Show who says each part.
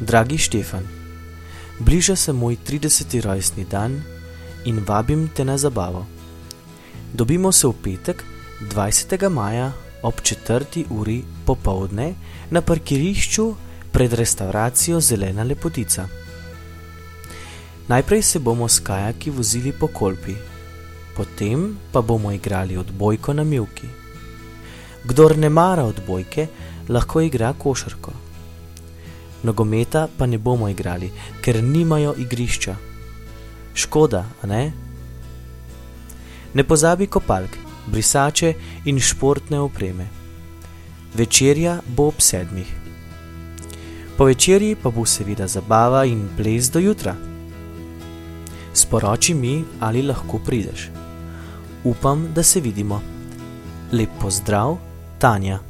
Speaker 1: Dragi Štefan, bliža se moj 30. rojstni dan in vabim te na zabavo. Dobimo se v petek, 20. maja ob 4. uri popovdne na parkirišču pred restauracijo Zelena lepotica. Najprej se bomo s kajaki vozili po Kolpi, potem pa bomo igrali odbojko na Milki. Kdor ne mara odbojke, lahko igra košarko. Nogometa pa ne bomo igrali, ker nimajo igrišča. Škoda, a ne? Ne pozabi kopalk, brisače in športne opreme. Večerja bo ob sedmih. Po večerji pa bo seveda zabava in ples do jutra. Sporoči mi, ali lahko prideš. Upam, da se vidimo. Lep pozdrav, Tanja.